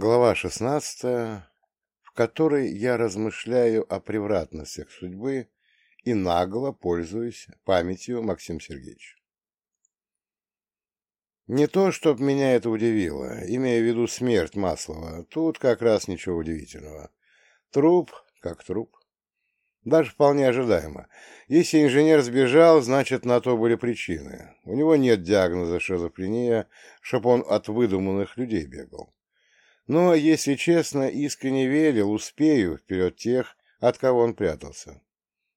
Глава шестнадцатая, в которой я размышляю о превратностях судьбы и нагло пользуюсь памятью Максима Сергеевича. Не то, чтоб меня это удивило, имея в виду смерть Маслова, тут как раз ничего удивительного. Труп как труп. Даже вполне ожидаемо. Если инженер сбежал, значит, на то были причины. У него нет диагноза шизофрения, чтоб он от выдуманных людей бегал. Но, если честно, искренне верил, успею вперед тех, от кого он прятался.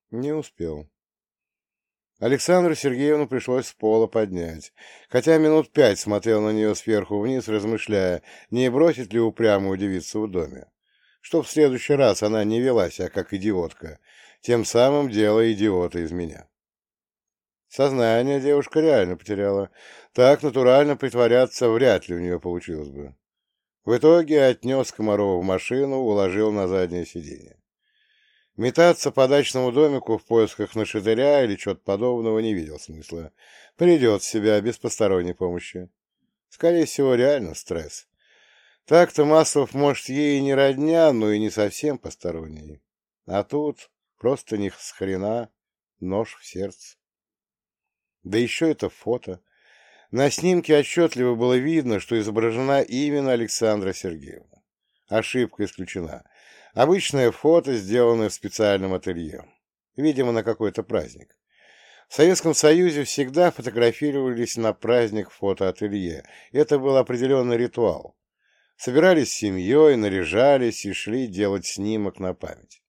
Не успел. Александру Сергеевну пришлось с пола поднять, хотя минут пять смотрел на нее сверху вниз, размышляя, не бросит ли упрямую девицу в доме, чтоб в следующий раз она не вела себя как идиотка, тем самым делая идиота из меня. Сознание девушка реально потеряла. Так натурально притворяться вряд ли у нее получилось бы. В итоге отнес Комарова в машину, уложил на заднее сиденье. Метаться по дачному домику в поисках нашатыря или чего-то подобного не видел смысла. Придет себя без посторонней помощи. Скорее всего, реально стресс. Так-то Маслов, может, ей не родня, но и не совсем посторонний. А тут просто них с хрена нож в сердце. Да еще это фото. На снимке отчетливо было видно, что изображена именно Александра Сергеевна. Ошибка исключена. Обычное фото, сделанное в специальном ателье. Видимо, на какой-то праздник. В Советском Союзе всегда фотографировались на праздник фотоателье. Это был определенный ритуал. Собирались с семьей, наряжались и шли делать снимок на память.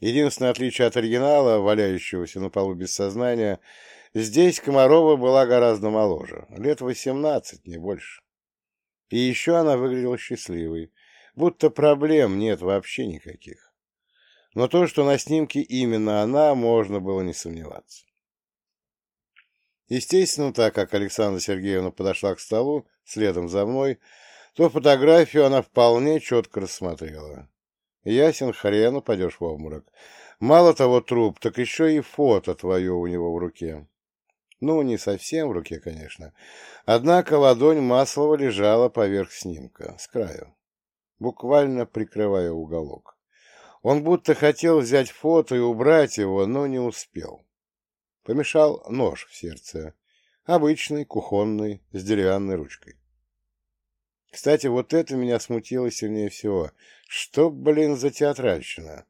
Единственное отличие от оригинала, валяющегося на полу без сознания, Здесь Комарова была гораздо моложе, лет восемнадцать, не больше. И еще она выглядела счастливой, будто проблем нет вообще никаких. Но то, что на снимке именно она, можно было не сомневаться. Естественно, так как Александра Сергеевна подошла к столу, следом за мной, то фотографию она вполне четко рассмотрела. Ясен хрен упадешь в обморок. Мало того труп, так еще и фото твое у него в руке. Ну, не совсем в руке, конечно. Однако ладонь Маслова лежала поверх снимка, с краю, буквально прикрывая уголок. Он будто хотел взять фото и убрать его, но не успел. Помешал нож в сердце, обычный, кухонный, с деревянной ручкой. Кстати, вот это меня смутило сильнее всего. Что, блин, за театральщина?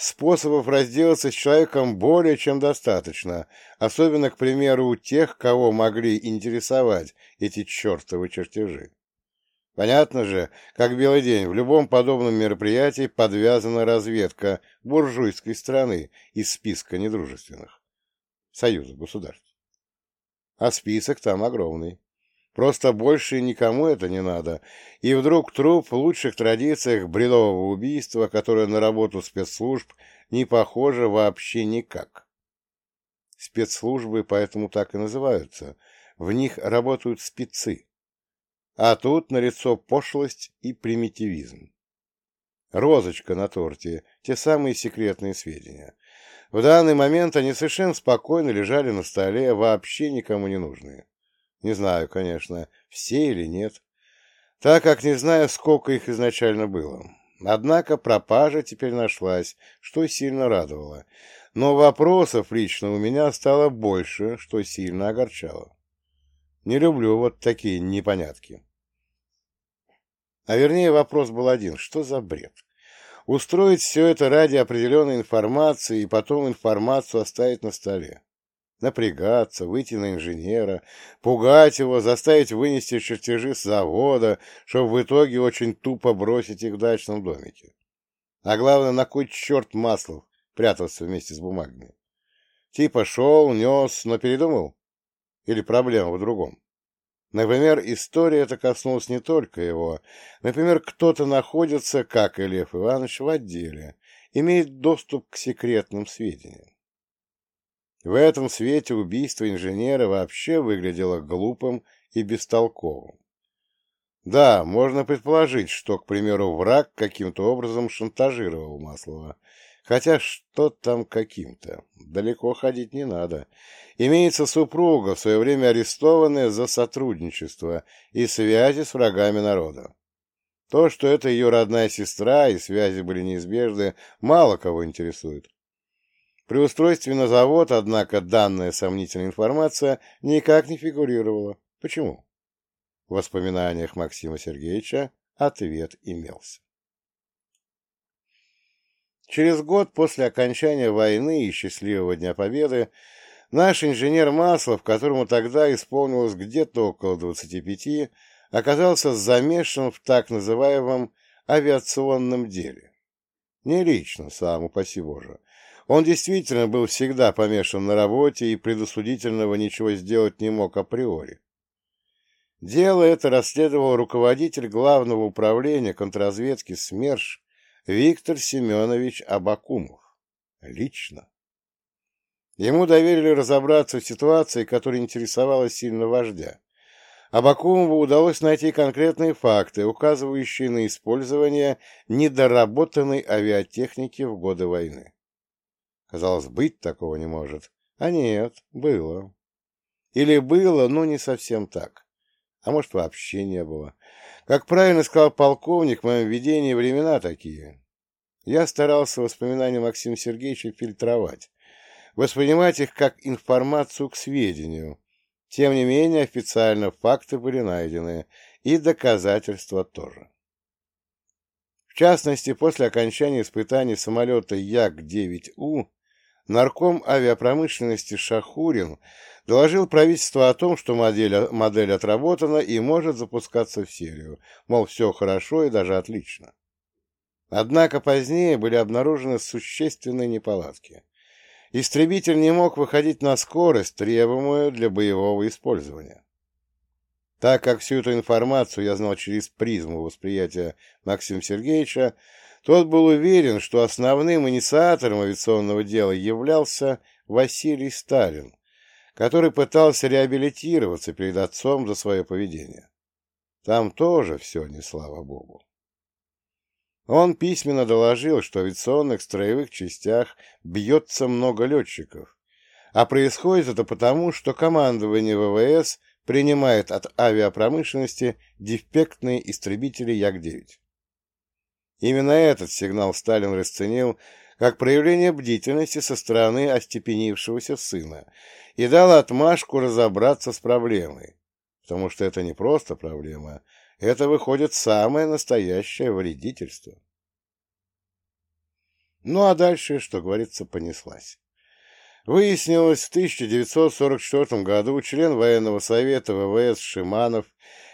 Способов разделаться с человеком более чем достаточно, особенно, к примеру, у тех, кого могли интересовать эти чертовы чертежи. Понятно же, как белый день, в любом подобном мероприятии подвязана разведка буржуйской страны из списка недружественных. Союза государств. А список там огромный. Просто больше никому это не надо. И вдруг труп в лучших традициях бредового убийства, которое на работу спецслужб не похоже вообще никак. Спецслужбы поэтому так и называются. В них работают спецы. А тут налицо пошлость и примитивизм. Розочка на торте, те самые секретные сведения. В данный момент они совершенно спокойно лежали на столе, вообще никому не нужные. Не знаю, конечно, все или нет, так как не знаю, сколько их изначально было. Однако пропажа теперь нашлась, что сильно радовало. Но вопросов лично у меня стало больше, что сильно огорчало. Не люблю вот такие непонятки. А вернее, вопрос был один. Что за бред? Устроить все это ради определенной информации и потом информацию оставить на столе напрягаться, выйти на инженера, пугать его, заставить вынести чертежи с завода, чтобы в итоге очень тупо бросить их в дачном домике. А главное, на кой черт Маслов прятался вместе с бумагами? Типа шел, нес, но передумал? Или проблема в другом? Например, история эта коснулась не только его. Например, кто-то находится, как и Лев Иванович, в отделе, имеет доступ к секретным сведениям. В этом свете убийство инженера вообще выглядело глупым и бестолковым. Да, можно предположить, что, к примеру, враг каким-то образом шантажировал Маслова. Хотя что там каким-то? Далеко ходить не надо. Имеется супруга, в свое время арестованная за сотрудничество и связи с врагами народа. То, что это ее родная сестра и связи были неизбежны, мало кого интересует. При устройстве на завод, однако, данная сомнительная информация никак не фигурировала. Почему? В воспоминаниях Максима Сергеевича ответ имелся. Через год после окончания войны и счастливого Дня Победы наш инженер Маслов, которому тогда исполнилось где-то около 25, оказался замешан в так называемом авиационном деле. Не лично, сам упаси Боже. Он действительно был всегда помешан на работе и предусудительного ничего сделать не мог априори. Дело это расследовал руководитель Главного управления контрразведки СМЕРШ Виктор Семенович Абакумов. Лично. Ему доверили разобраться в ситуации, которая интересовала сильно вождя. Абакумову удалось найти конкретные факты, указывающие на использование недоработанной авиатехники в годы войны. Казалось, быть такого не может. А нет, было. Или было, но не совсем так. А может, вообще не было. Как правильно сказал полковник, в моем видении времена такие. Я старался воспоминания Максима Сергеевича фильтровать, воспринимать их как информацию к сведению, тем не менее, официально факты были найдены, и доказательства тоже. В частности, после окончания испытаний самолета Як-9У нарком авиапромышленности Шахурин доложил правительству о том, что модель, модель отработана и может запускаться в серию, мол, все хорошо и даже отлично. Однако позднее были обнаружены существенные неполадки. Истребитель не мог выходить на скорость, требуемую для боевого использования. Так как всю эту информацию я знал через призму восприятия Максима Сергеевича, тот был уверен, что основным инициатором авиационного дела являлся Василий Сталин, который пытался реабилитироваться перед отцом за свое поведение. Там тоже все не слава богу. Он письменно доложил, что в авиационных строевых частях бьется много летчиков, а происходит это потому, что командование ВВС принимает от авиапромышленности дефектные истребители Як-9. Именно этот сигнал Сталин расценил как проявление бдительности со стороны остепенившегося сына и дал отмашку разобраться с проблемой, потому что это не просто проблема, это выходит самое настоящее вредительство. Ну а дальше, что говорится, понеслась. Выяснилось, в 1944 году член военного совета ВВС Шиманов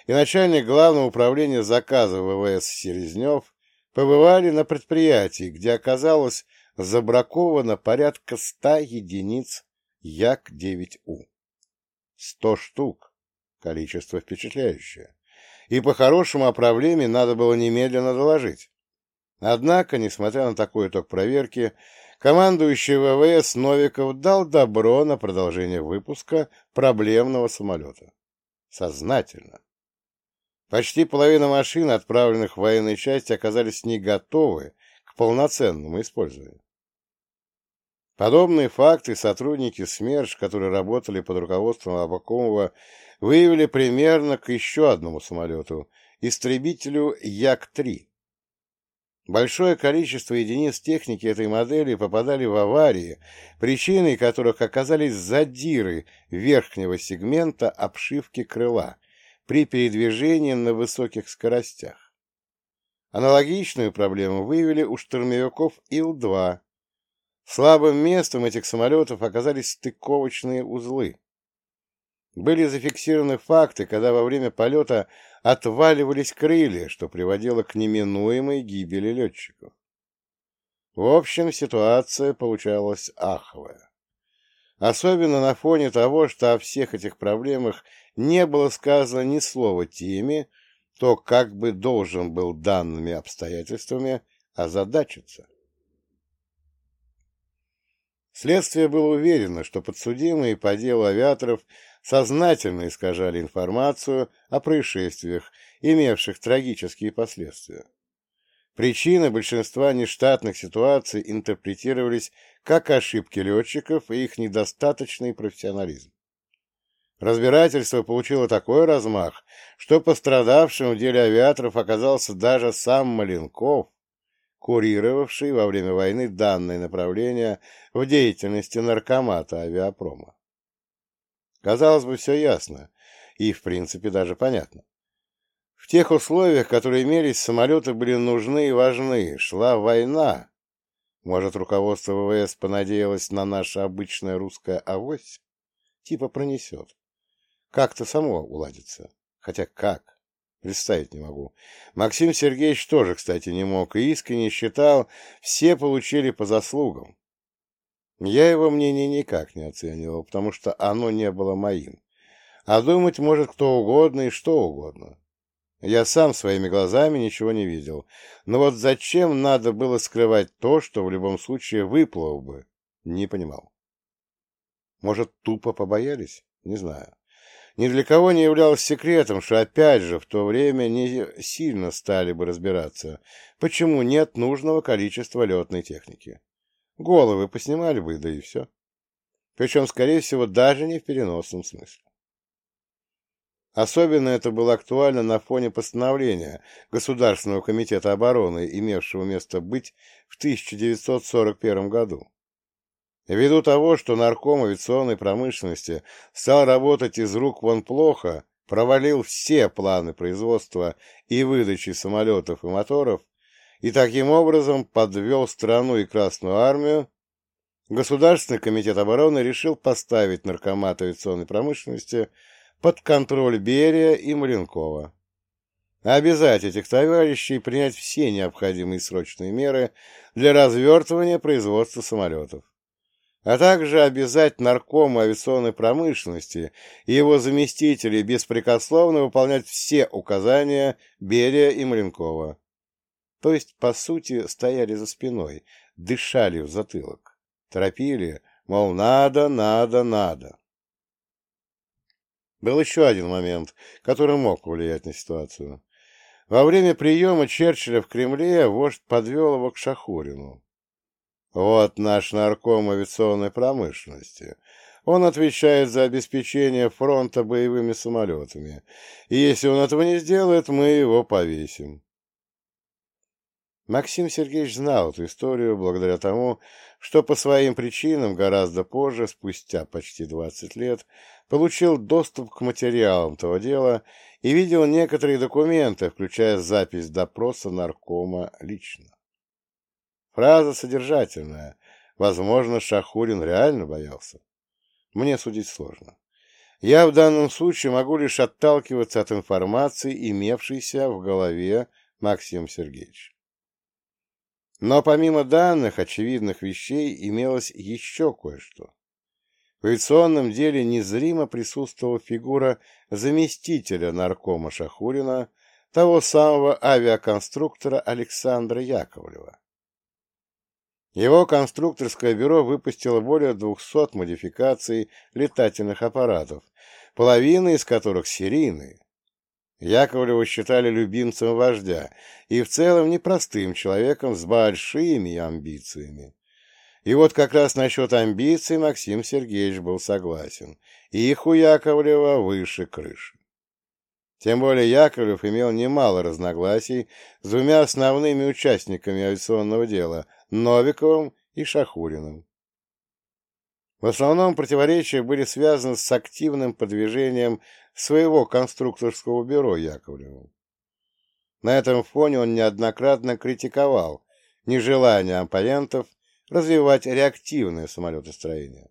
и начальник главного управления заказа ВВС Селезнев побывали на предприятии, где оказалось забраковано порядка 100 единиц Як-9У. 100 штук. Количество впечатляющее и по-хорошему о проблеме надо было немедленно доложить. Однако, несмотря на такой итог проверки, командующий ВВС Новиков дал добро на продолжение выпуска проблемного самолета. Сознательно. Почти половина машин, отправленных в военные части, оказались не готовы к полноценному использованию. Подобные факты сотрудники СМЕРШ, которые работали под руководством Абакумова, выявили примерно к еще одному самолету, истребителю Як-3. Большое количество единиц техники этой модели попадали в аварии, причиной которых оказались задиры верхнего сегмента обшивки крыла при передвижении на высоких скоростях. Аналогичную проблему выявили у штурмовиков Ил-2. Слабым местом этих самолетов оказались стыковочные узлы. Были зафиксированы факты, когда во время полета отваливались крылья, что приводило к неминуемой гибели летчиков. В общем, ситуация получалась аховая. Особенно на фоне того, что о всех этих проблемах не было сказано ни слова теме, то как бы должен был данными обстоятельствами озадачиться. Следствие было уверено, что подсудимые по делу авиаторов сознательно искажали информацию о происшествиях, имевших трагические последствия. Причины большинства нештатных ситуаций интерпретировались как ошибки летчиков и их недостаточный профессионализм. Разбирательство получило такой размах, что пострадавшим в деле авиаторов оказался даже сам Маленков, курировавший во время войны данное направление в деятельности наркомата авиапрома. Казалось бы, все ясно и, в принципе, даже понятно. В тех условиях, которые имелись, самолеты были нужны и важны, шла война. Может, руководство ВВС понадеялось на наше обычное русское авось? Типа пронесет. Как-то само уладится. Хотя как? Представить не могу. Максим Сергеевич тоже, кстати, не мог и искренне считал, все получили по заслугам. Я его мнение никак не оценивал, потому что оно не было моим. А думать может кто угодно и что угодно. Я сам своими глазами ничего не видел. Но вот зачем надо было скрывать то, что в любом случае выплыло бы, не понимал. Может, тупо побоялись? Не знаю. Ни для кого не являлось секретом, что опять же в то время не сильно стали бы разбираться, почему нет нужного количества летной техники. Головы поснимали бы, да и все. Причем, скорее всего, даже не в переносном смысле. Особенно это было актуально на фоне постановления Государственного комитета обороны, имевшего место быть в 1941 году. Ввиду того, что нарком авиационной промышленности стал работать из рук вон плохо, провалил все планы производства и выдачи самолетов и моторов, и таким образом подвел страну и Красную Армию, Государственный комитет обороны решил поставить наркомат авиационной промышленности под контроль Берия и Маленкова. Обязать этих товарищей принять все необходимые срочные меры для развертывания производства самолетов, а также обязать наркому авиационной промышленности и его заместителей беспрекословно выполнять все указания Берия и Маленкова. То есть, по сути, стояли за спиной, дышали в затылок, торопили, мол, надо, надо, надо. Был еще один момент, который мог повлиять на ситуацию. Во время приема Черчилля в Кремле вождь подвел его к Шахурину. Вот наш нарком авиационной промышленности. Он отвечает за обеспечение фронта боевыми самолетами. И если он этого не сделает, мы его повесим. Максим Сергеевич знал эту историю благодаря тому, что по своим причинам гораздо позже, спустя почти 20 лет, получил доступ к материалам того дела и видел некоторые документы, включая запись допроса наркома лично. Фраза содержательная. Возможно, Шахурин реально боялся. Мне судить сложно. Я в данном случае могу лишь отталкиваться от информации, имевшейся в голове Максима Сергеевича. Но помимо данных очевидных вещей имелось еще кое-что. В авиационном деле незримо присутствовала фигура заместителя наркома Шахурина, того самого авиаконструктора Александра Яковлева. Его конструкторское бюро выпустило более 200 модификаций летательных аппаратов, половина из которых серийные. Яковлева считали любимцем вождя и в целом непростым человеком с большими амбициями. И вот как раз насчет амбиций Максим Сергеевич был согласен. Их у Яковлева выше крыши. Тем более Яковлев имел немало разногласий с двумя основными участниками авиационного дела – Новиковым и Шахуриным. В основном противоречия были связаны с активным продвижением своего конструкторского бюро Яковлевым. На этом фоне он неоднократно критиковал нежелание оппонентов развивать реактивное самолетостроение.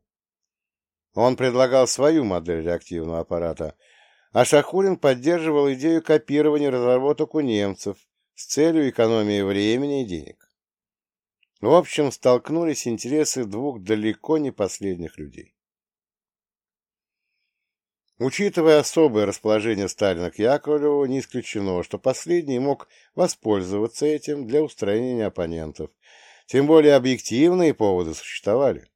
Он предлагал свою модель реактивного аппарата, а Шахурин поддерживал идею копирования разработок у немцев с целью экономии времени и денег. В общем, столкнулись интересы двух далеко не последних людей. Учитывая особое расположение Сталина к Яковлеву, не исключено, что последний мог воспользоваться этим для устранения оппонентов, тем более объективные поводы существовали.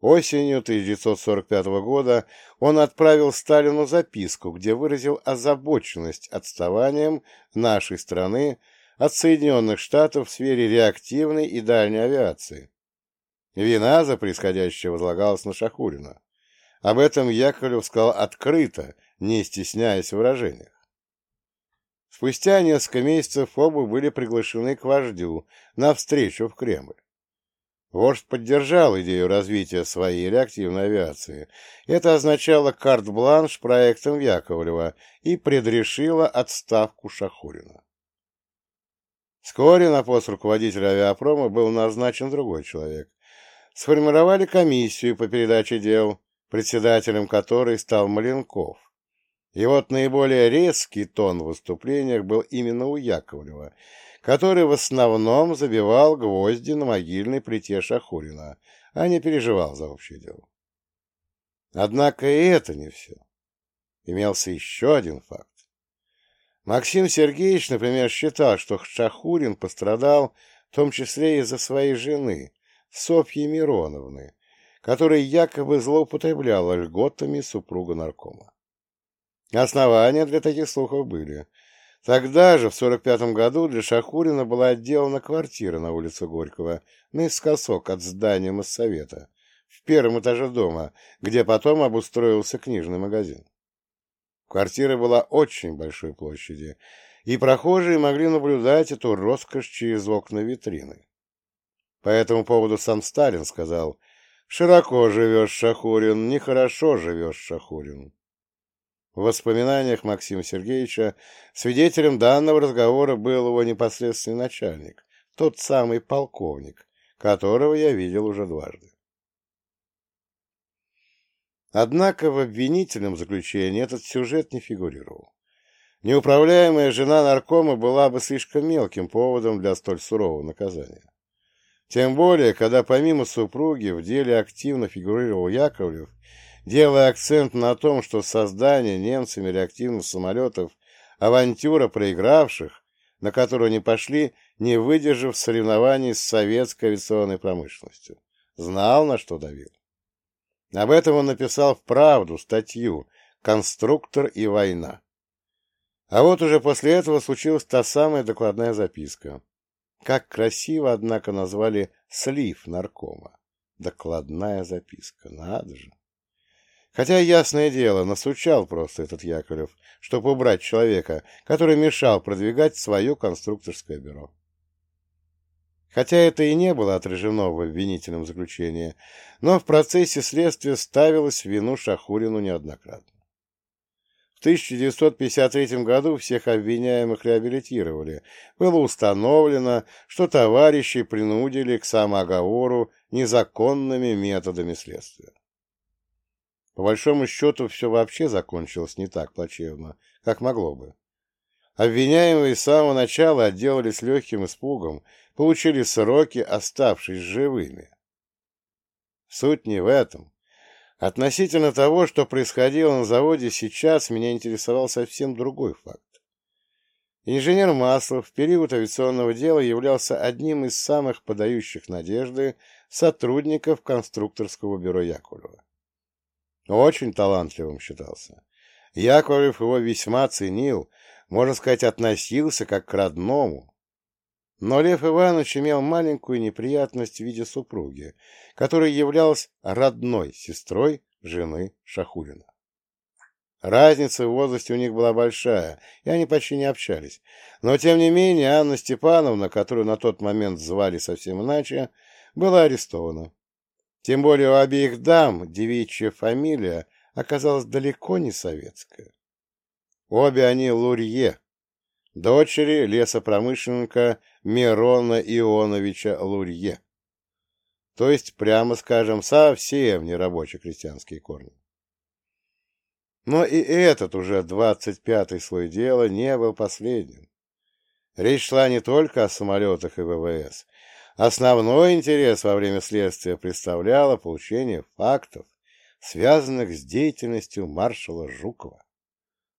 Осенью 1945 года он отправил Сталину записку, где выразил озабоченность отставанием нашей страны от Соединенных Штатов в сфере реактивной и дальней авиации. Вина за происходящее возлагалась на Шахурина. Об этом Яковлев сказал открыто, не стесняясь в выражениях. Спустя несколько месяцев оба были приглашены к вождю на встречу в Кремль. Вождь поддержал идею развития своей реактивной авиации. Это означало карт-бланш проектом Яковлева и предрешило отставку Шахурина. Вскоре на пост руководителя авиапрома был назначен другой человек. Сформировали комиссию по передаче дел, председателем которой стал Маленков. И вот наиболее резкий тон в выступлениях был именно у Яковлева, который в основном забивал гвозди на могильной плите Шахурина, а не переживал за общее дело. Однако и это не все. Имелся еще один факт. Максим Сергеевич, например, считал, что Шахурин пострадал в том числе из-за своей жены, Софьи Мироновны, которая якобы злоупотребляла льготами супруга наркома. Основания для таких слухов были. Тогда же, в 45 году, для Шахурина была отделана квартира на улице Горького, наискосок от здания Моссовета, в первом этаже дома, где потом обустроился книжный магазин. Квартира была очень большой площади, и прохожие могли наблюдать эту роскошь через окна витрины. По этому поводу сам Сталин сказал, «Широко живешь, Шахурин, нехорошо живешь, Шахурин». В воспоминаниях Максима Сергеевича свидетелем данного разговора был его непосредственный начальник, тот самый полковник, которого я видел уже дважды. Однако в обвинительном заключении этот сюжет не фигурировал. Неуправляемая жена наркома была бы слишком мелким поводом для столь сурового наказания. Тем более, когда помимо супруги в деле активно фигурировал Яковлев, делая акцент на том, что создание немцами реактивных самолетов – авантюра проигравших, на которую они пошли, не выдержав соревнований с советской авиационной промышленностью. Знал, на что давил. Об этом он написал в «Правду» статью «Конструктор и война». А вот уже после этого случилась та самая докладная записка. Как красиво, однако, назвали слив наркома. Докладная записка, надо же. Хотя, ясное дело, насучал просто этот Яковлев, чтобы убрать человека, который мешал продвигать свое конструкторское бюро. Хотя это и не было отражено в обвинительном заключении, но в процессе следствия ставилось в вину Шахурину неоднократно. В 1953 году всех обвиняемых реабилитировали. Было установлено, что товарищи принудили к самооговору незаконными методами следствия. По большому счету, все вообще закончилось не так плачевно, как могло бы. Обвиняемые с самого начала отделались легким испугом, получили сроки, оставшись живыми. Суть не в этом. Относительно того, что происходило на заводе сейчас, меня интересовал совсем другой факт. Инженер Маслов в период авиационного дела являлся одним из самых подающих надежды сотрудников конструкторского бюро Яковлева. Очень талантливым считался. Яковлев его весьма ценил, можно сказать, относился как к родному. Но Лев Иванович имел маленькую неприятность в виде супруги, которая являлась родной сестрой жены Шахурина. Разница в возрасте у них была большая, и они почти не общались. Но, тем не менее, Анна Степановна, которую на тот момент звали совсем иначе, была арестована. Тем более у обеих дам девичья фамилия оказалась далеко не советская. Обе они Лурье, дочери лесопромышленника Мирона Ионовича Лурье. То есть, прямо скажем, совсем не рабоче-крестьянские корни. Но и этот уже двадцать пятый слой дела не был последним. Речь шла не только о самолетах и ВВС. Основной интерес во время следствия представляло получение фактов, связанных с деятельностью маршала Жукова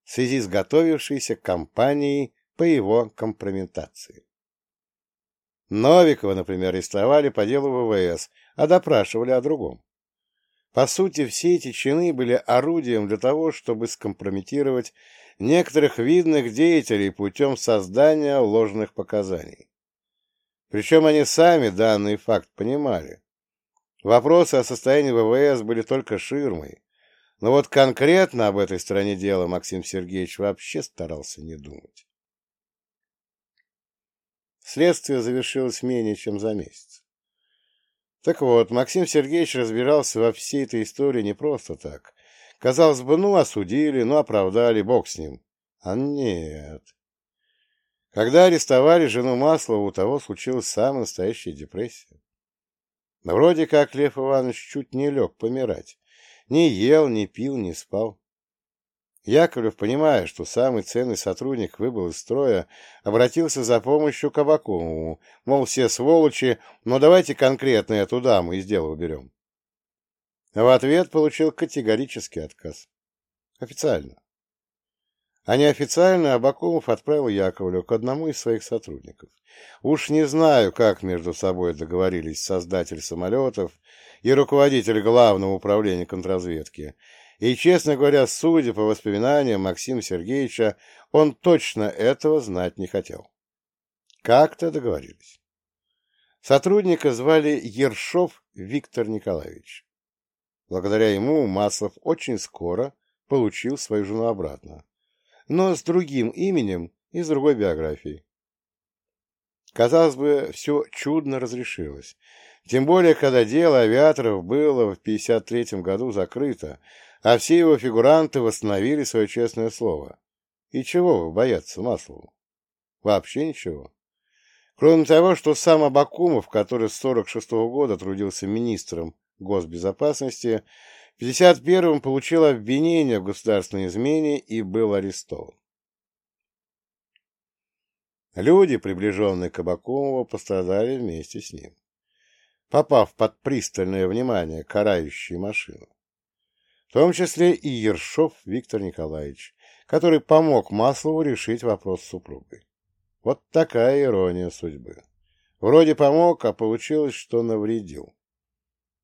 в связи с готовившейся кампанией по его компрометации. Новикова, например, арестовали по делу ВВС, а допрашивали о другом. По сути, все эти чины были орудием для того, чтобы скомпрометировать некоторых видных деятелей путем создания ложных показаний. Причем они сами данный факт понимали. Вопросы о состоянии ВВС были только ширмой, Но вот конкретно об этой стороне дела Максим Сергеевич вообще старался не думать. Следствие завершилось менее чем за месяц. Так вот, Максим Сергеевич разбирался во всей этой истории не просто так. Казалось бы, ну, осудили, ну, оправдали, бог с ним. А нет. Когда арестовали жену Маслова, у того случилась самая настоящая депрессия. Вроде как Лев Иванович чуть не лег помирать. Не ел, не пил, не спал. Яковлев, понимая, что самый ценный сотрудник выбыл из строя, обратился за помощью к Абакумову, мол, все сволочи, но давайте конкретно эту даму из дела уберем. В ответ получил категорический отказ. Официально. А неофициально Абакумов отправил Яковлю к одному из своих сотрудников. Уж не знаю, как между собой договорились создатель самолетов и руководитель Главного управления контрразведки, и, честно говоря, судя по воспоминаниям Максима Сергеевича, он точно этого знать не хотел. Как-то договорились. Сотрудника звали Ершов Виктор Николаевич. Благодаря ему Маслов очень скоро получил свою жену обратно, но с другим именем и с другой биографией. Казалось бы, все чудно разрешилось. Тем более, когда дело авиаторов было в 1953 году закрыто, а все его фигуранты восстановили свое честное слово. И чего вы бояться Маслову? Вообще ничего. Кроме того, что сам Абакумов, который с 46 -го года трудился министром госбезопасности, в 51-м получил обвинение в государственной измене и был арестован. Люди, приближенные к Абакумову, пострадали вместе с ним, попав под пристальное внимание карающей машины в том числе и Ершов Виктор Николаевич, который помог Маслову решить вопрос с супругой. Вот такая ирония судьбы. Вроде помог, а получилось, что навредил.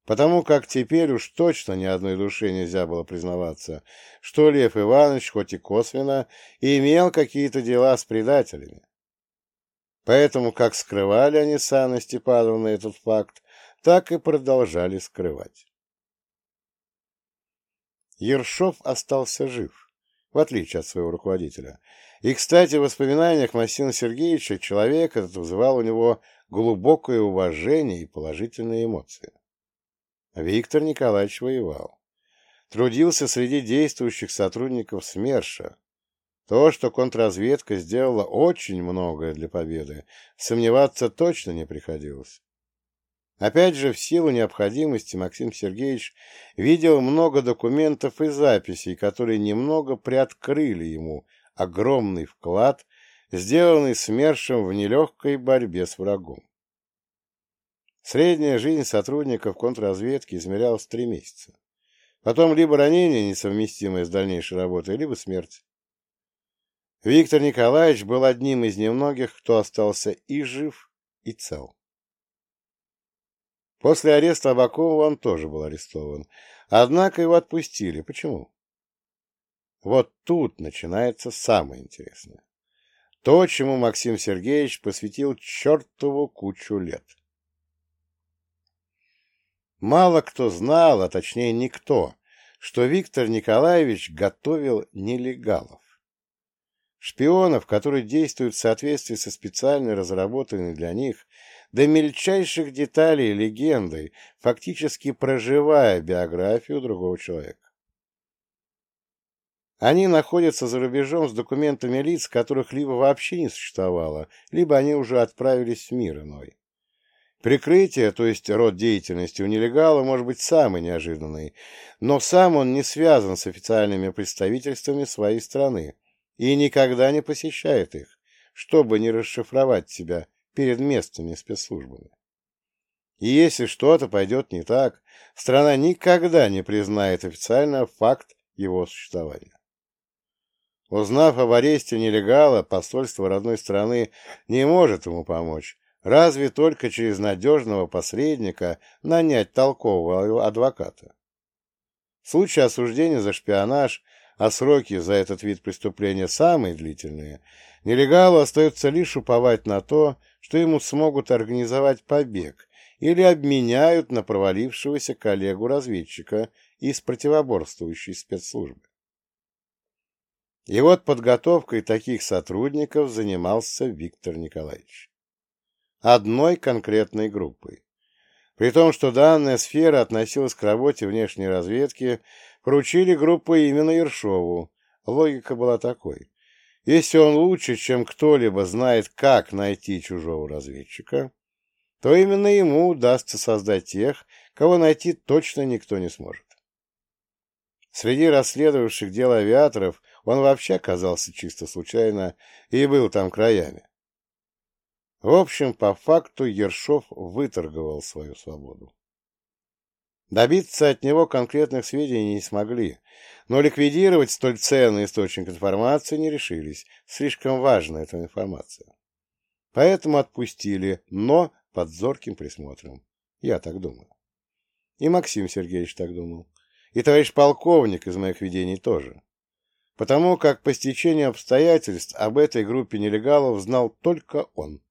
Потому как теперь уж точно ни одной душе нельзя было признаваться, что Лев Иванович, хоть и косвенно, имел какие-то дела с предателями. Поэтому как скрывали они с Анной Степановной этот факт, так и продолжали скрывать. Ершов остался жив, в отличие от своего руководителя. И, кстати, в воспоминаниях Максима Сергеевича человек этот вызывал у него глубокое уважение и положительные эмоции. Виктор Николаевич воевал. Трудился среди действующих сотрудников СМЕРШа. То, что контрразведка сделала очень многое для победы, сомневаться точно не приходилось. Опять же, в силу необходимости Максим Сергеевич видел много документов и записей, которые немного приоткрыли ему огромный вклад, сделанный СМЕРШем в нелегкой борьбе с врагом. Средняя жизнь сотрудников контрразведки измерялась три месяца. Потом либо ранение, несовместимое с дальнейшей работой, либо смерть. Виктор Николаевич был одним из немногих, кто остался и жив, и цел. После ареста Абакова он тоже был арестован. Однако его отпустили. Почему? Вот тут начинается самое интересное. То, чему Максим Сергеевич посвятил чертову кучу лет. Мало кто знал, а точнее никто, что Виктор Николаевич готовил нелегалов. Шпионов, которые действуют в соответствии со специально разработанной для них до мельчайших деталей легендой, фактически проживая биографию другого человека. Они находятся за рубежом с документами лиц, которых либо вообще не существовало, либо они уже отправились в мир иной. Прикрытие, то есть род деятельности у нелегала, может быть самый неожиданный, но сам он не связан с официальными представительствами своей страны и никогда не посещает их, чтобы не расшифровать себя перед местными спецслужбами. И если что-то пойдет не так, страна никогда не признает официально факт его существования. Узнав об аресте нелегала, посольство родной страны не может ему помочь, разве только через надежного посредника нанять толкового адвоката. В случае осуждения за шпионаж, а сроки за этот вид преступления самые длительные, нелегалу остается лишь уповать на то, что ему смогут организовать побег или обменяют на провалившегося коллегу-разведчика из противоборствующей спецслужбы. И вот подготовкой таких сотрудников занимался Виктор Николаевич. Одной конкретной группой. При том, что данная сфера относилась к работе внешней разведки, поручили группу именно Ершову. Логика была такой. Если он лучше, чем кто-либо знает, как найти чужого разведчика, то именно ему удастся создать тех, кого найти точно никто не сможет. Среди расследовавших дело авиаторов он вообще оказался чисто случайно и был там краями. В общем, по факту Ершов выторговал свою свободу. Добиться от него конкретных сведений не смогли, но ликвидировать столь ценный источник информации не решились. Слишком важна эта информация. Поэтому отпустили, но под зорким присмотром. Я так думаю. И Максим Сергеевич так думал. И товарищ полковник из моих видений тоже. Потому как по стечению обстоятельств об этой группе нелегалов знал только он.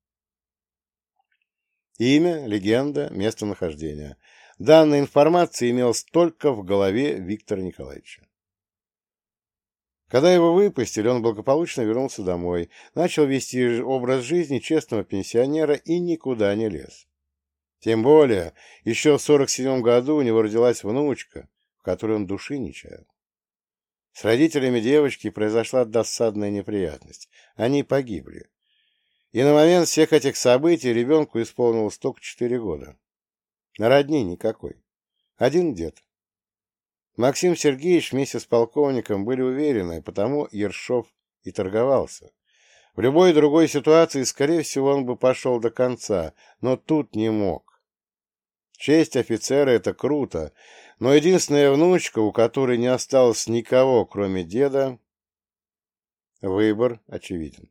Имя, легенда, местонахождение. Данная информация имелась только в голове Виктора Николаевича. Когда его выпустили, он благополучно вернулся домой, начал вести образ жизни честного пенсионера и никуда не лез. Тем более, еще в 47 году у него родилась внучка, в которой он души не чаял. С родителями девочки произошла досадная неприятность. Они погибли. И на момент всех этих событий ребенку исполнилось только четыре года. Родни никакой. Один дед. Максим Сергеевич вместе с полковником были уверены, потому Ершов и торговался. В любой другой ситуации, скорее всего, он бы пошел до конца, но тут не мог. Честь офицера — это круто, но единственная внучка, у которой не осталось никого, кроме деда, выбор очевиден.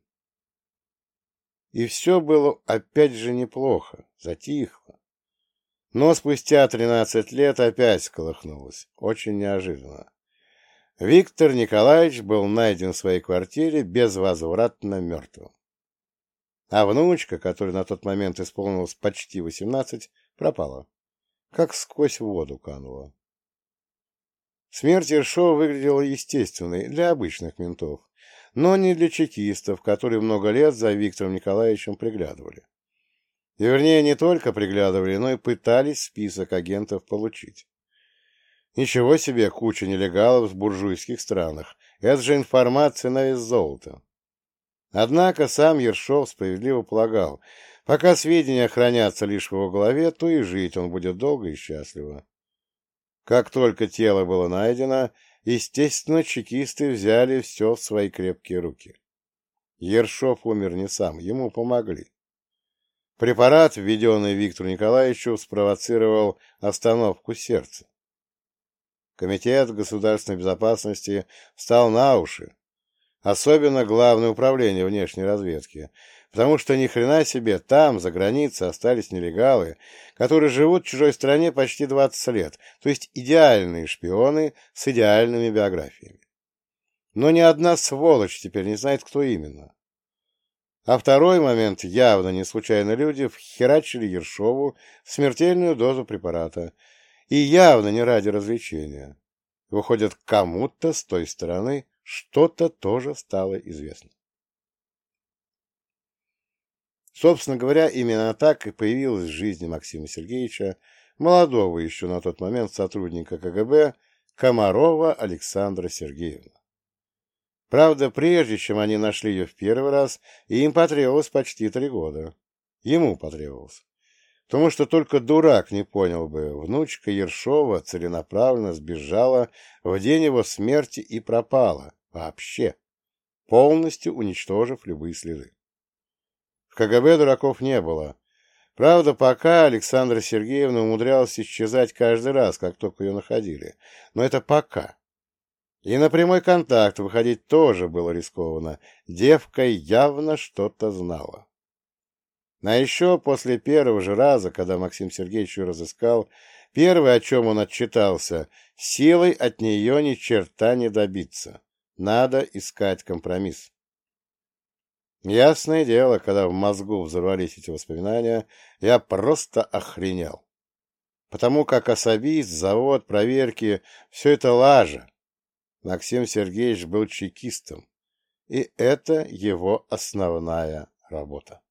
И все было опять же неплохо, затихло. Но спустя тринадцать лет опять сколыхнулось. Очень неожиданно. Виктор Николаевич был найден в своей квартире безвозвратно мертвым. А внучка, которой на тот момент исполнилось почти восемнадцать, пропала. Как сквозь воду канула. Смерть Ершова выглядела естественной для обычных ментов, но не для чекистов, которые много лет за Виктором Николаевичем приглядывали. И, вернее, не только приглядывали, но и пытались список агентов получить. Ничего себе куча нелегалов в буржуйских странах. Это же информация на вес золота. Однако сам Ершов справедливо полагал, пока сведения хранятся лишь в его голове, то и жить он будет долго и счастливо. Как только тело было найдено, естественно, чекисты взяли все в свои крепкие руки. Ершов умер не сам, ему помогли. Препарат, введенный Виктору Николаевичу, спровоцировал остановку сердца. Комитет государственной безопасности встал на уши, особенно Главное управление внешней разведки, потому что ни хрена себе там, за границей, остались нелегалы, которые живут в чужой стране почти 20 лет, то есть идеальные шпионы с идеальными биографиями. Но ни одна сволочь теперь не знает, кто именно. А второй момент, явно не случайно люди вхерачили Ершову смертельную дозу препарата. И явно не ради развлечения. Выходит, кому-то с той стороны что-то тоже стало известно. Собственно говоря, именно так и появилась в жизни Максима Сергеевича, молодого еще на тот момент сотрудника КГБ, Комарова Александра Сергеевна. Правда, прежде чем они нашли ее в первый раз, им потребовалось почти три года. Ему потребовалось. Потому что только дурак не понял бы, внучка Ершова целенаправленно сбежала в день его смерти и пропала. Вообще. Полностью уничтожив любые следы. В КГБ дураков не было. Правда, пока Александра Сергеевна умудрялась исчезать каждый раз, как только ее находили. Но это пока. И на прямой контакт выходить тоже было рискованно. Девка явно что-то знала. А еще после первого же раза, когда Максим Сергеевич ее разыскал, первое, о чем он отчитался, силой от нее ни черта не добиться. Надо искать компромисс. Ясное дело, когда в мозгу взорвались эти воспоминания, я просто охренел. потому как особист, завод, проверки — все это лажа. Максим Сергеевич был чекистом, и это его основная работа.